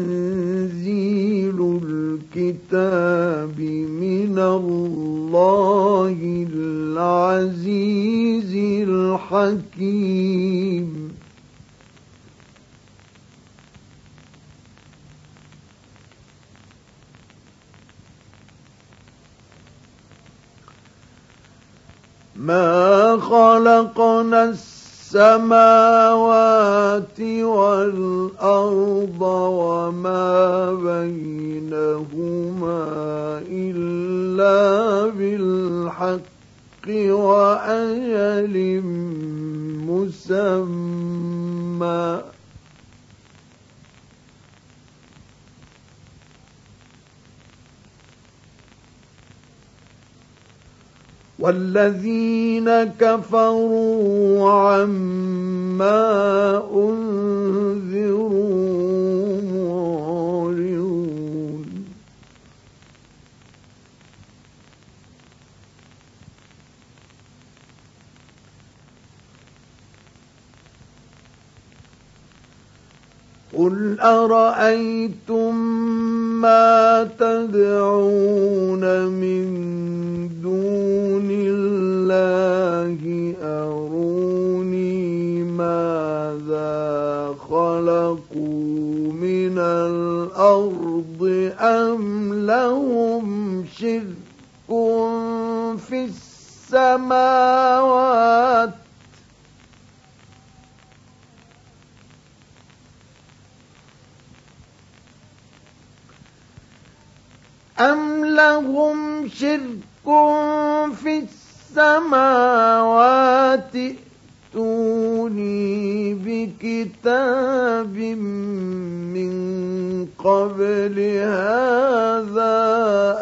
تنزيل الكتاب من الله العزيز الحكيم. ما خلقنا السماوات والأرض وما بينهما إلا بالحق وأجل مسمى. والذين كفروا عما أنذروا معرضون. قل أرأيتم ما تدعون السماوات. أم لهم شرك في السماوات؟ ائتوني بكتاب من قبل هذا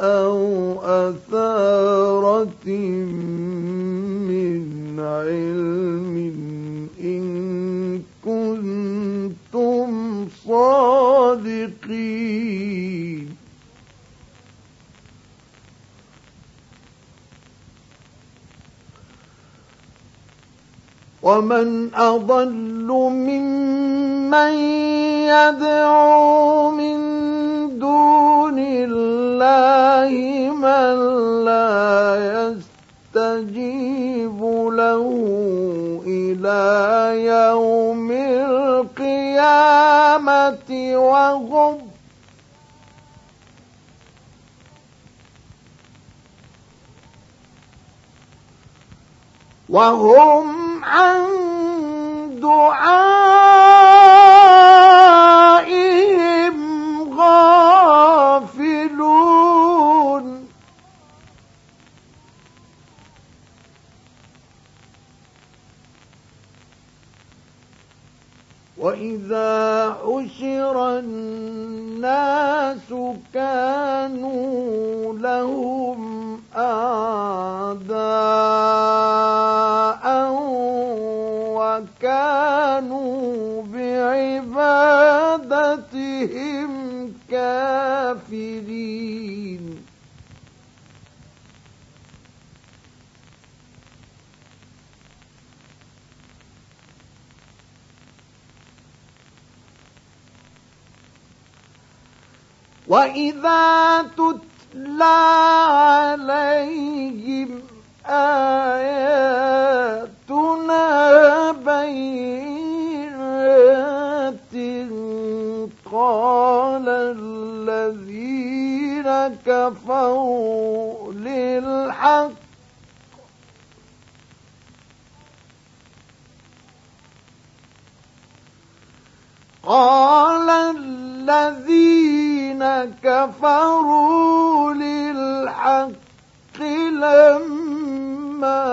أو أثارة من علم إن كنتم صادقين. ومن أضل ممن يدعو من دون الله من لا يستجيب له إلى يوم القيامة وهم وهم عن دعائهم وإذا حشر الناس كانوا لهم أعداء وكانوا بعبادتهم كافرين وإذا تتلى عليهم آياتنا بينات قال الذين كفروا للحق قال الذين كفروا للحق لما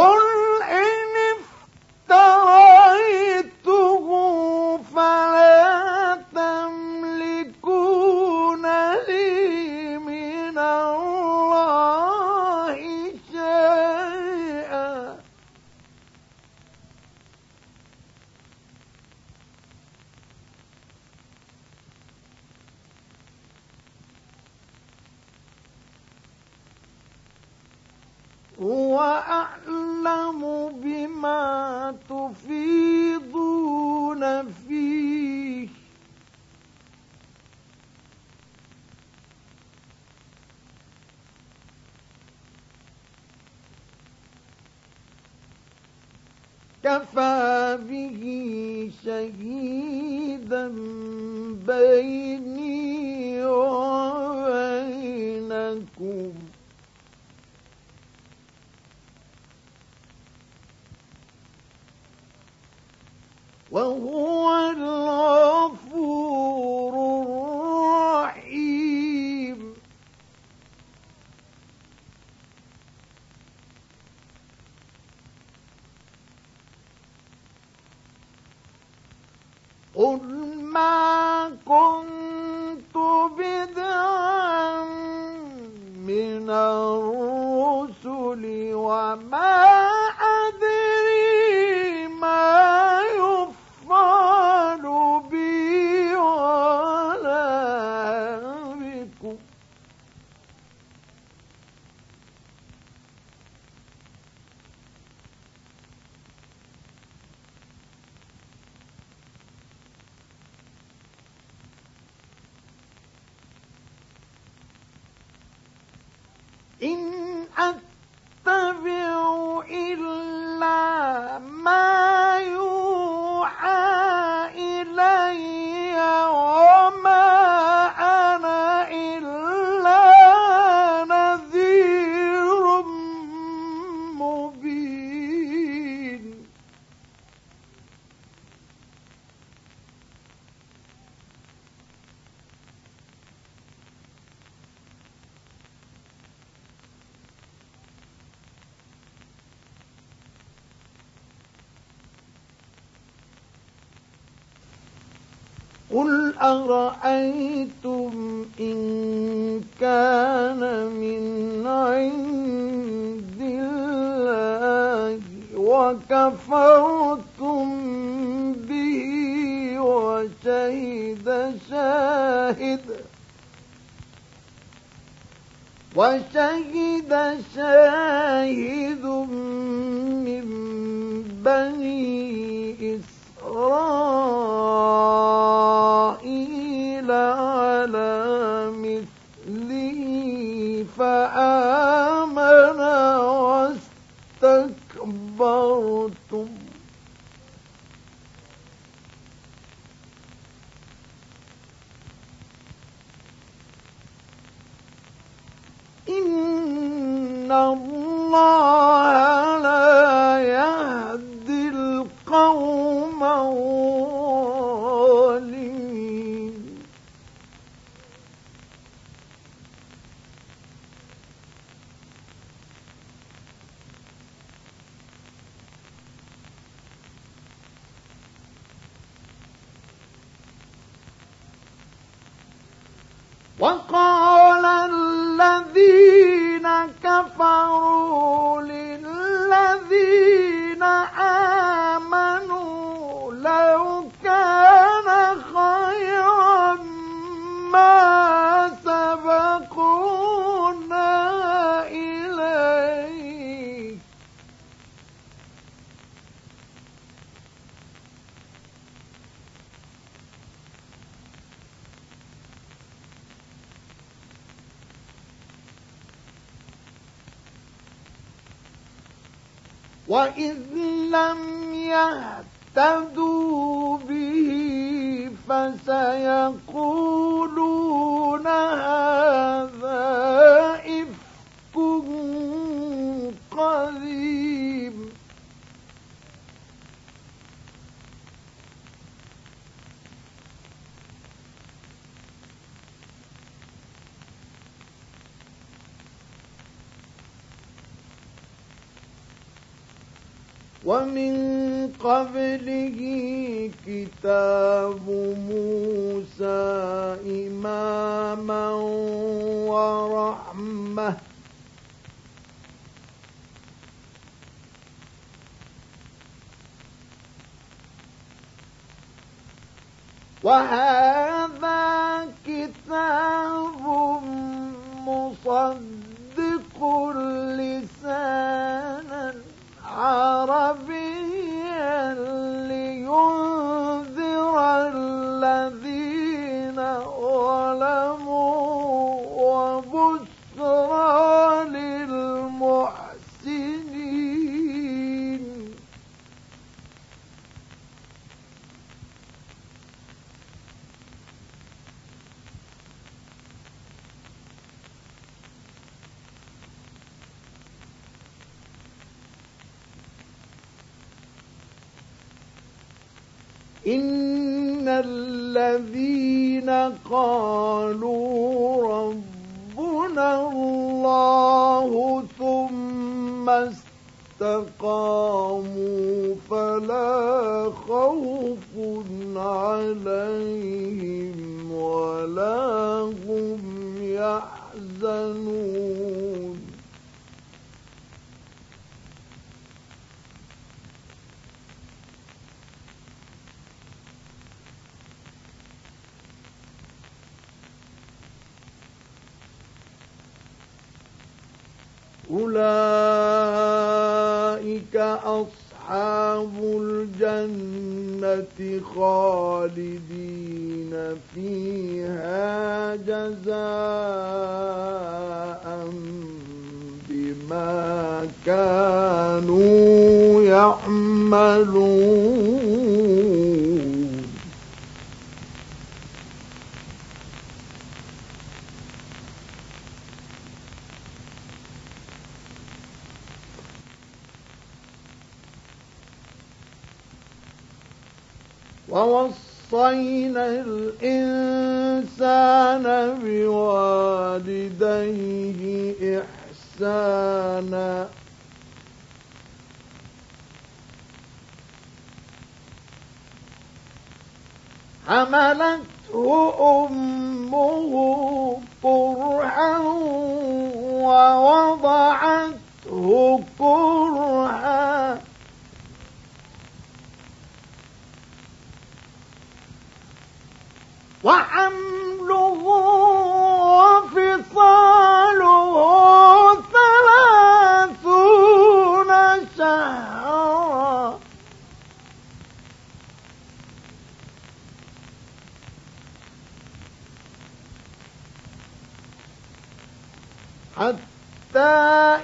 قل وكفرتم به وشهد شاهد وشهد شاهد من بني إسرائيل على مثله فآمن واستكبرتم إن الله لا يهدي القوم الظالمين. وقال الذين كفروا للذين آمنوا لو كان خيرا ما وإذ لم يهتدوا به فسيقولون هذا ومن قبله كتاب موسى إماما ورحمة. وهذا كتاب مصدق لسانا عربيا جزاء بما كانوا يعملون. ووصينا الإنسان بوالديه إحسانا. حملته أمه كرها ووضعته كرها وحمله وفصاله ثلاثون شهرا. حتى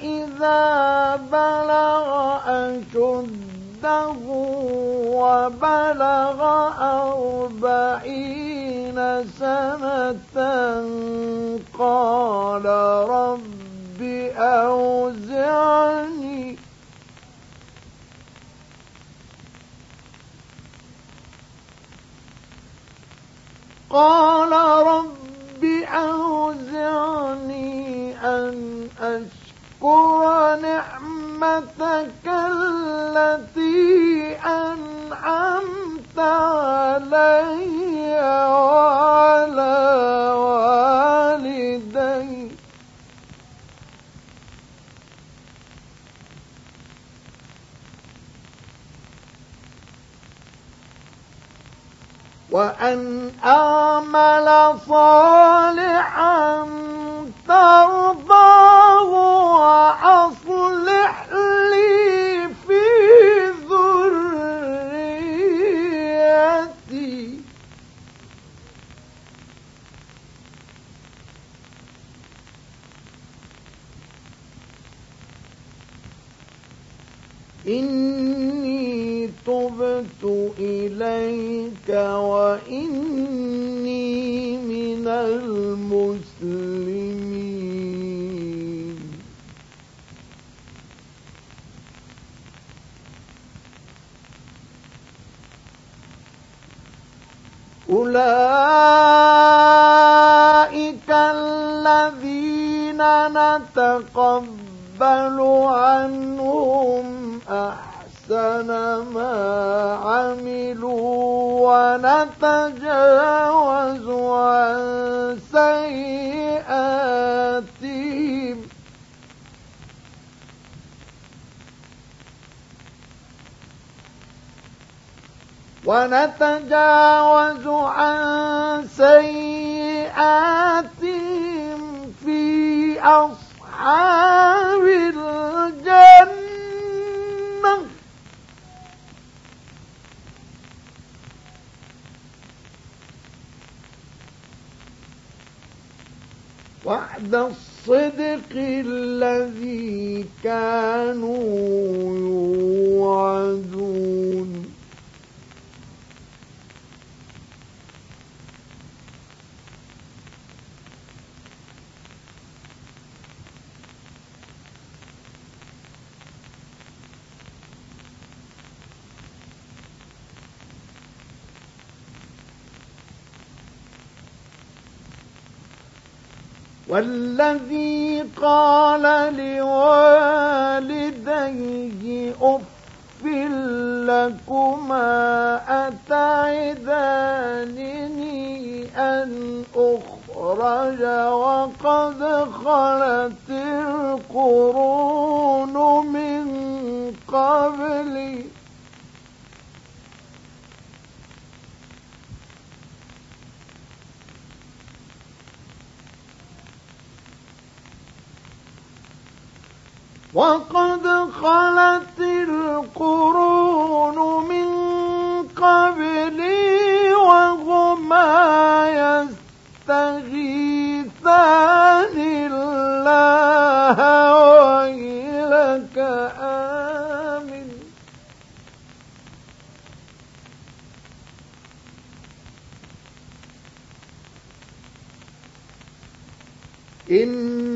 إذا بلغ أشده وبلغ أربعين سنة قال رب أوزعني. قال رب أوزعني أن أشكر نعمتك التي أنعمت علي. وعلى والدي. وأن أعمل صالحا ترضاه وأصلح إني تبت إليك وإني من المسلمين. أولئك الذين نتقبل ونتجاوز عن سيئاتهم في أصحاب الجنة. وعد الصدق الذي كانوا يوعدون. والذي قال لوالديه أف لكما أتعدانني أن أخرج؟ وقد خلت القرون من قبلي. وقد خلت القرون من قبلي وهما يستغيثان الله ويلك آمن إن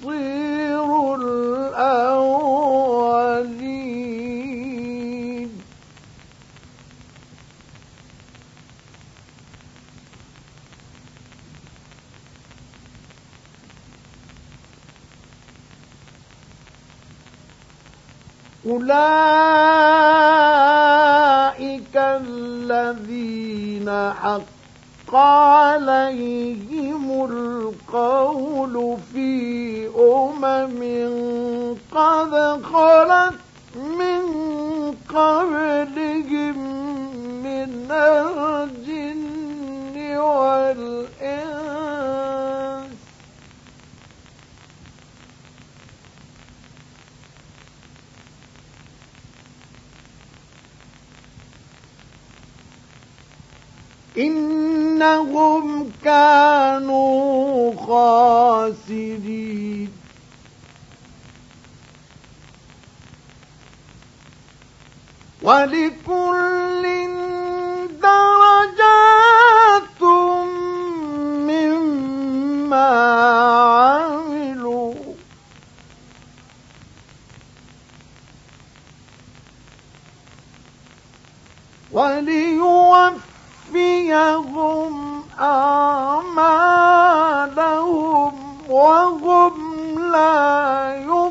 أولئك الذين حق عليهم القول في أمم قد خلت من قبلهم من الجن والإنس إنهم كانوا خاسرين. ولكل درجات مما عملوا. وليوفيهم أعمالهم وهم لا يظلمون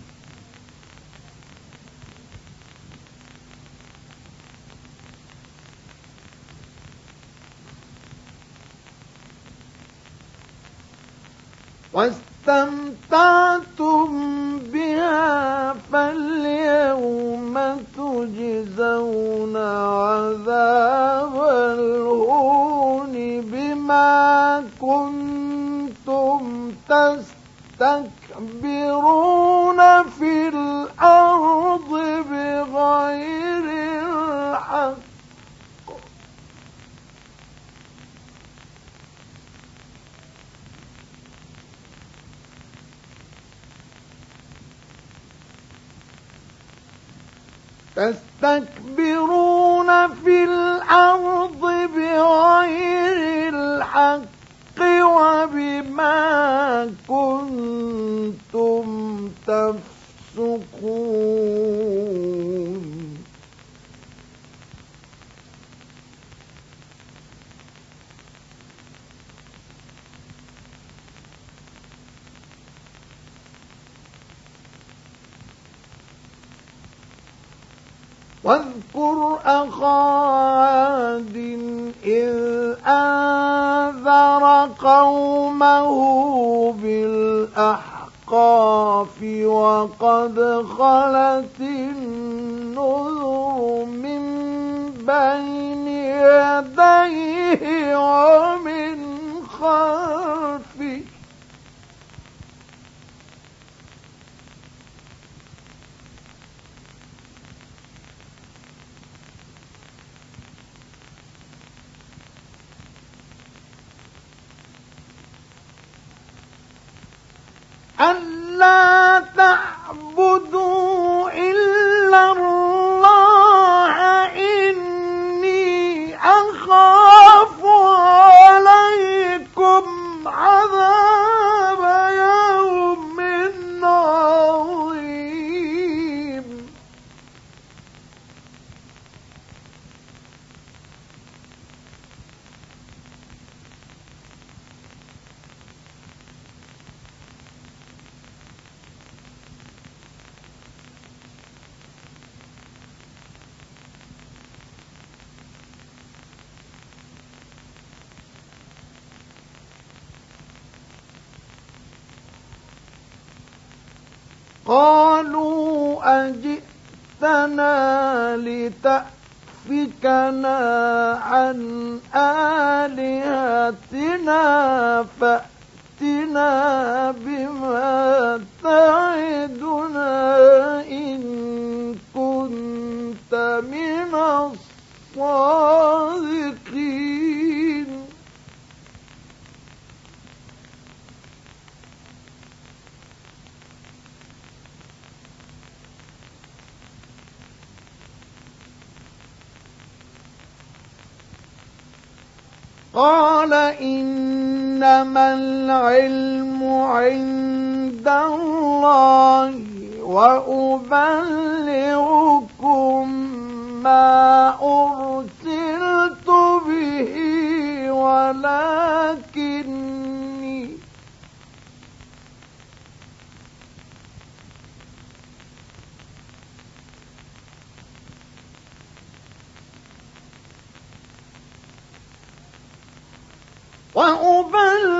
واستمتعتم بها فاليوم تجزون عذاب الهون بما كنتم تستكبرون في الأرض بغير الحق تستكبرون في الأرض بغير الحق وبما كنتم تفسقون واذكر أخا عاد إذ أنذر قومه بالأحقاف وقد خلت النذر من بين يديه ومن خلفه ألا تعبدوا الصادقين. قال إنما العلم عند الله وأبلغكم ما ولكني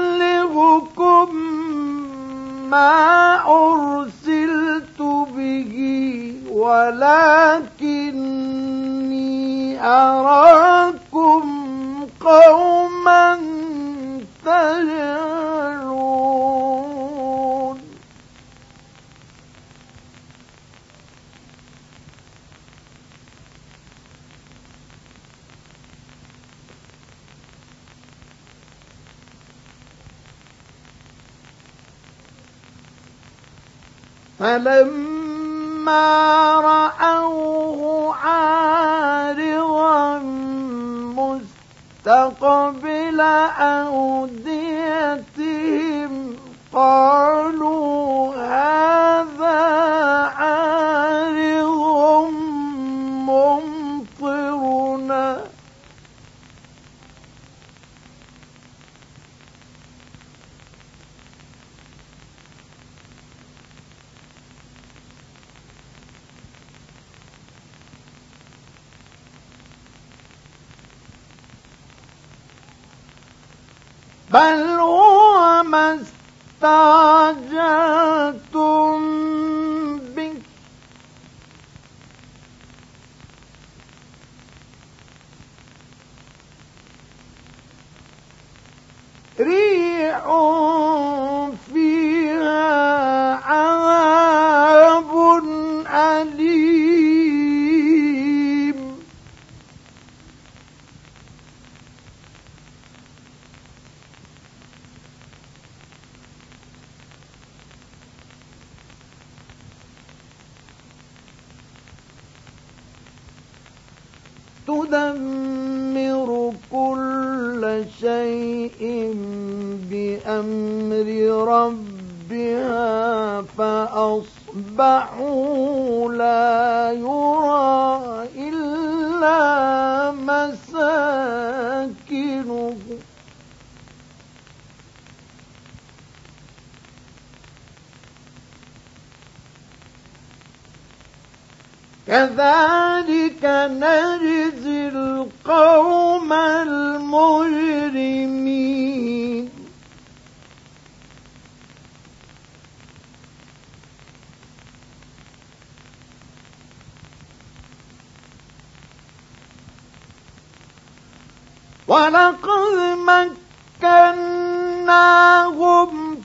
وأبلغكم ما أرسلت به ولكني أراكم قوما تجهلون فلما رأوه عارضا مستقبل أوديتهم قالوا بل هو ما استعجلتم به. ريح لا يرى إلا مساكنهم كذلك نجزي القوم المجرمين. ولقد مكناهم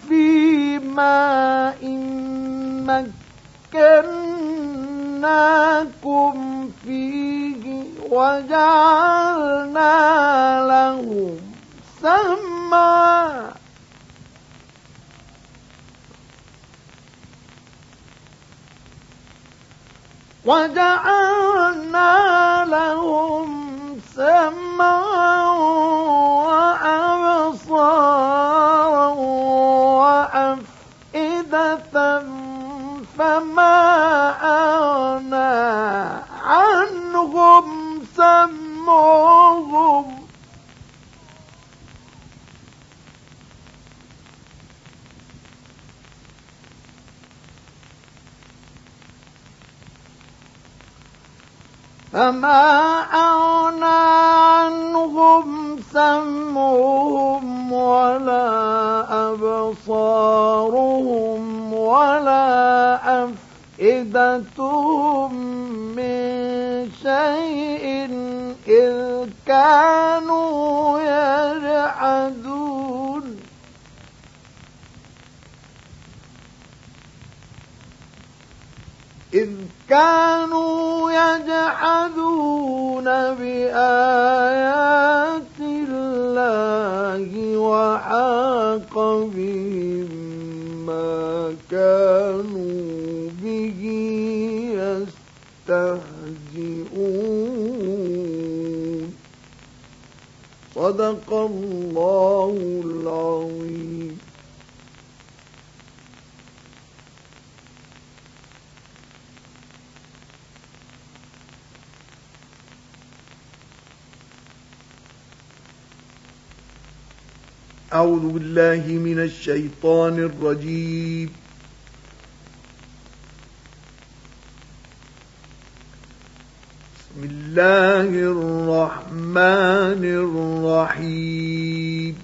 في ماء مكنا مكناكم فيه وجعلنا لهم سمعا. وجعلنا لهم سمعا وأبصارا وأفئدة فما أغنى عنهم سمعهم فما أغنى عنهم سمعهم ولا أبصارهم ولا أفئدتهم من شيء إذ كانوا يجحدون إذ كانوا يجحدون بآيات الله وحاق بهم ما كانوا به يستهزئون. صدق الله العظيم. أعوذ بالله من الشيطان الرجيم. بسم الله الرحمن الرحيم.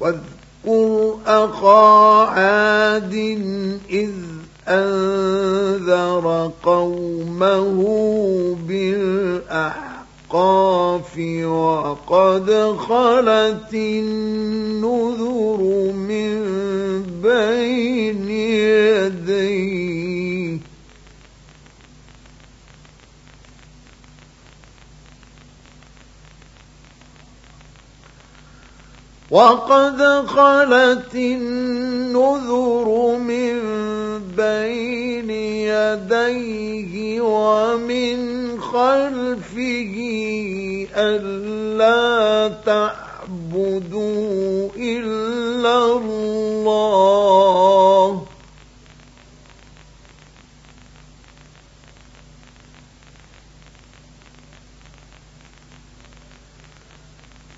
واذكر أخا عاد إذ أنذر قومه بالأحقاف وقد خلت النذر من بين يديه. وقد خلت النذر من بين يديه ومن خلفه ألا تعبدوا إلا الله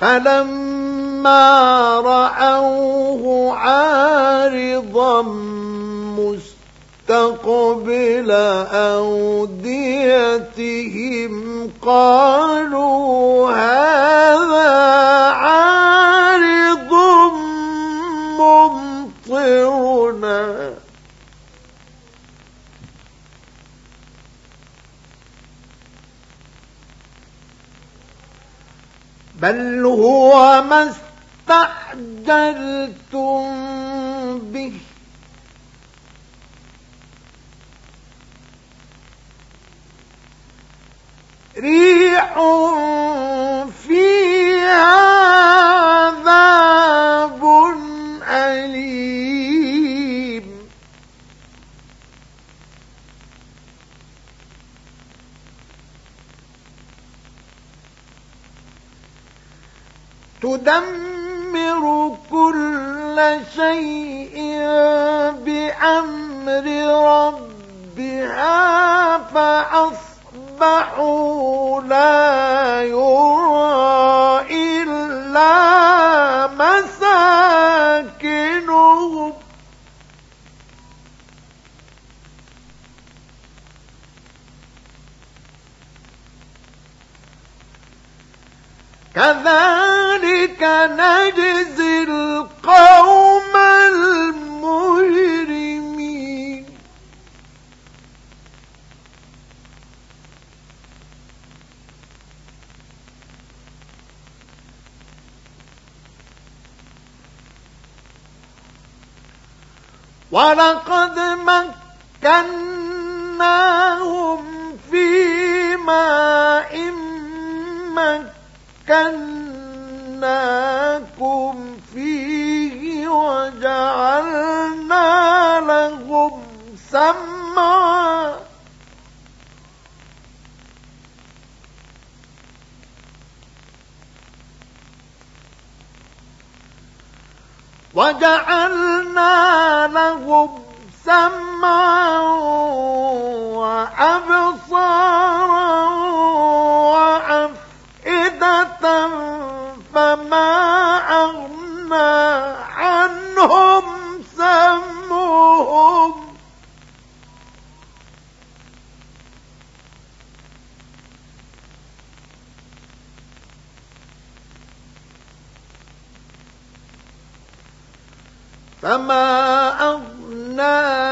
فلما رأوه عارضا مستقبل أوديتهم قالوا هذا عارض ممطرنا. بل هو ما استعجلتم به. ريح فيها عذاب أليم. تدمر كل شيء بأمر ربها فأصبحوا لا يرى إلا مساكنهم. كذلك نجزي القوم المجرمين. ولقد مكناهم في ماء مكناكم فيه وجعلنا لهم سمعا وجعلنا لهم سمعا وأبصارا وأفئدة فما أغنى عنهم سمعهم فما أغنى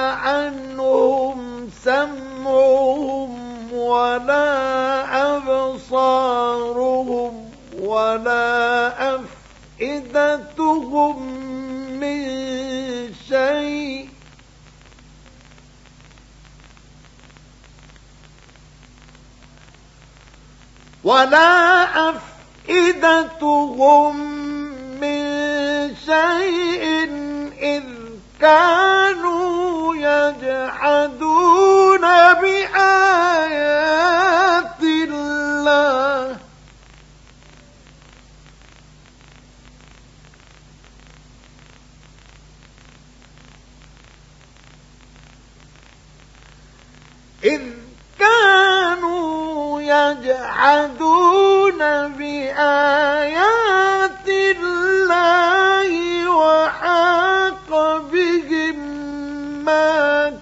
ولا أفئدتهم من شيء إذ كانوا يجحدون بآيات الله. يجحدون بآيات الله وحاق بهم ما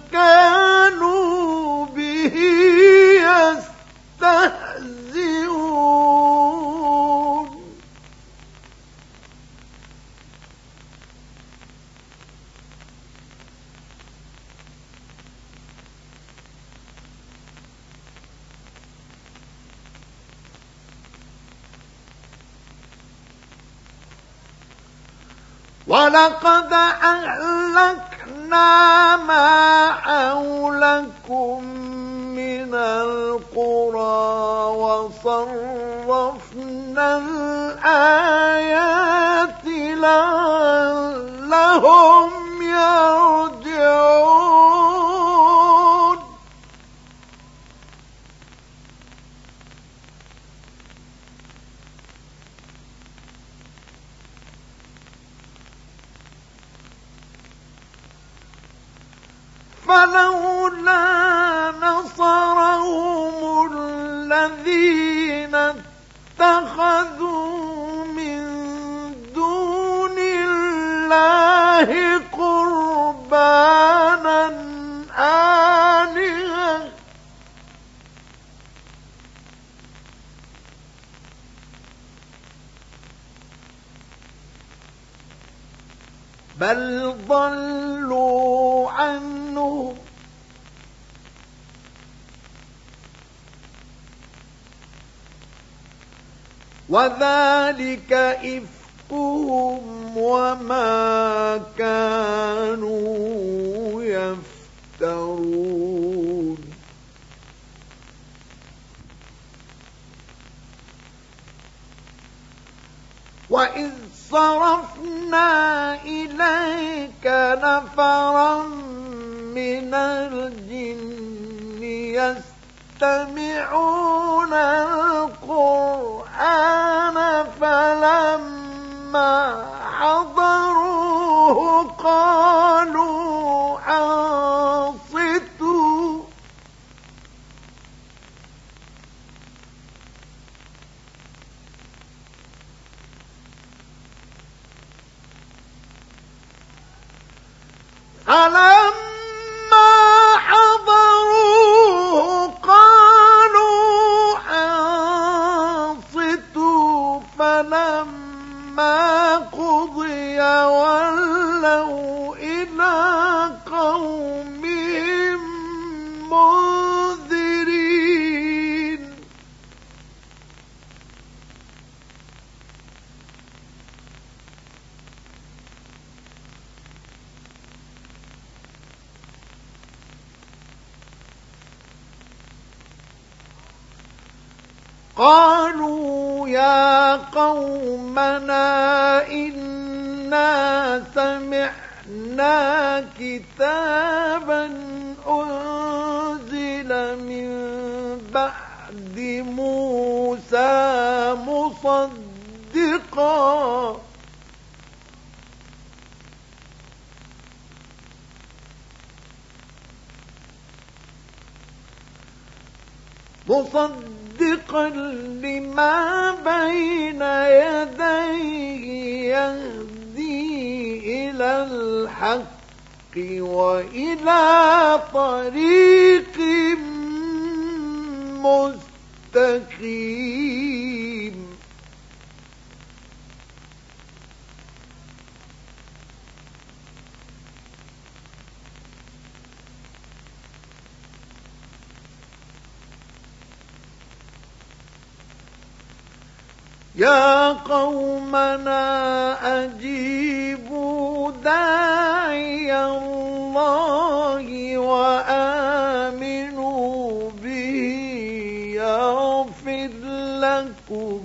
ولقد أهلكنا ما حولكم من القرى وصرفنا الآيات لعلهم يرجعون فلولا نصرهم الذين اتخذوا من دون الله قربانا آلهة. بل ضلوا عنه وذلك إفكهم وما كانوا يفترون. وإذ صرفنا إليك نفرا من الجن يستمعون القرآن فلما حضروه قالوا أنصتوا. فلما فلما قضي ولوا إلى قومهم منذرين قالوا يا قومنا إنا سمعنا كتابا أنزل من بعد موسى مصدقا. مصدقا لما بين يديه يهدي إلى الحق وإلى طريق مستقيم. يا قومنا أجيبوا داعي الله وآمنوا به يغفر لكم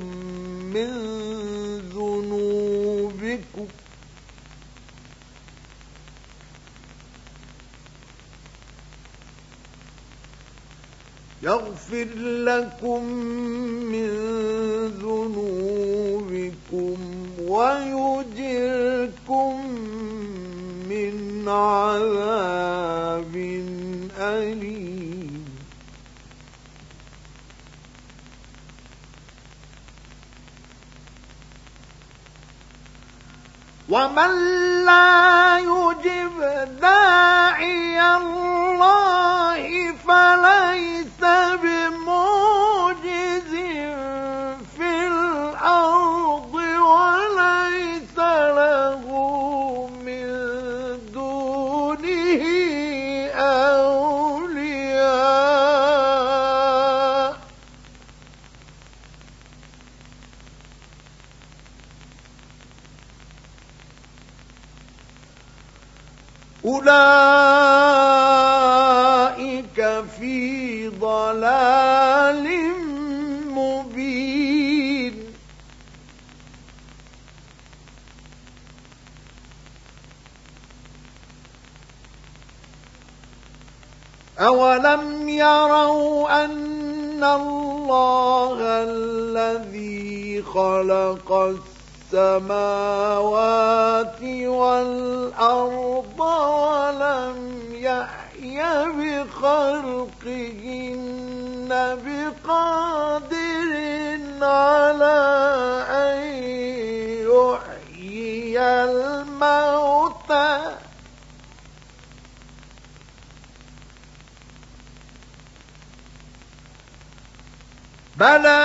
من ذنوبكم يغفر لكم من ذنوبكم ويجركم من عذاب أليم. ومن لا يجب داعي الله فليس بمؤمن. أولئك في ضلال مبين. أولم يروا أن الله الذي خلق السماوات والأرض ولم يحي بخلقهن بقادر على أن يحيي الموتى. بلى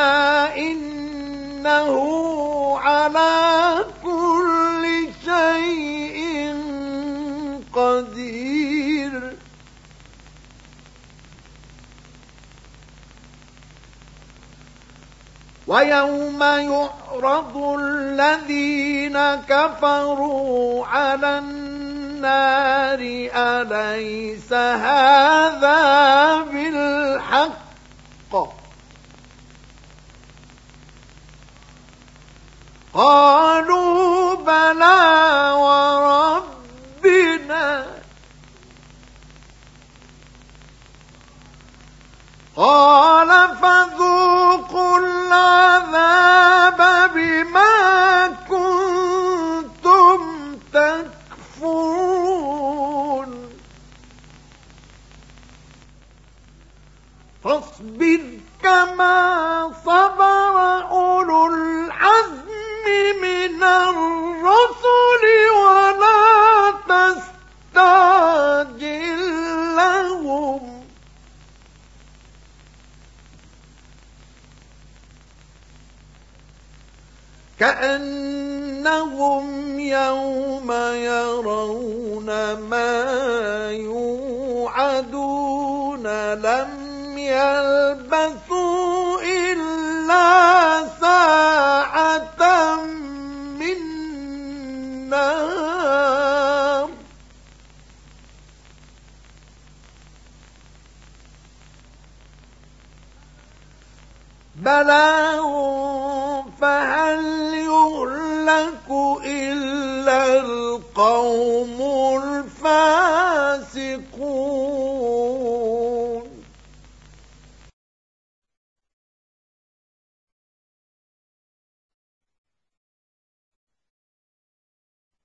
إنه على كل شيء قدير. ويوم يعرض الذين كفروا على النار أليس هذا بالحق؟ قالوا بلى وربنا. قال فذوقوا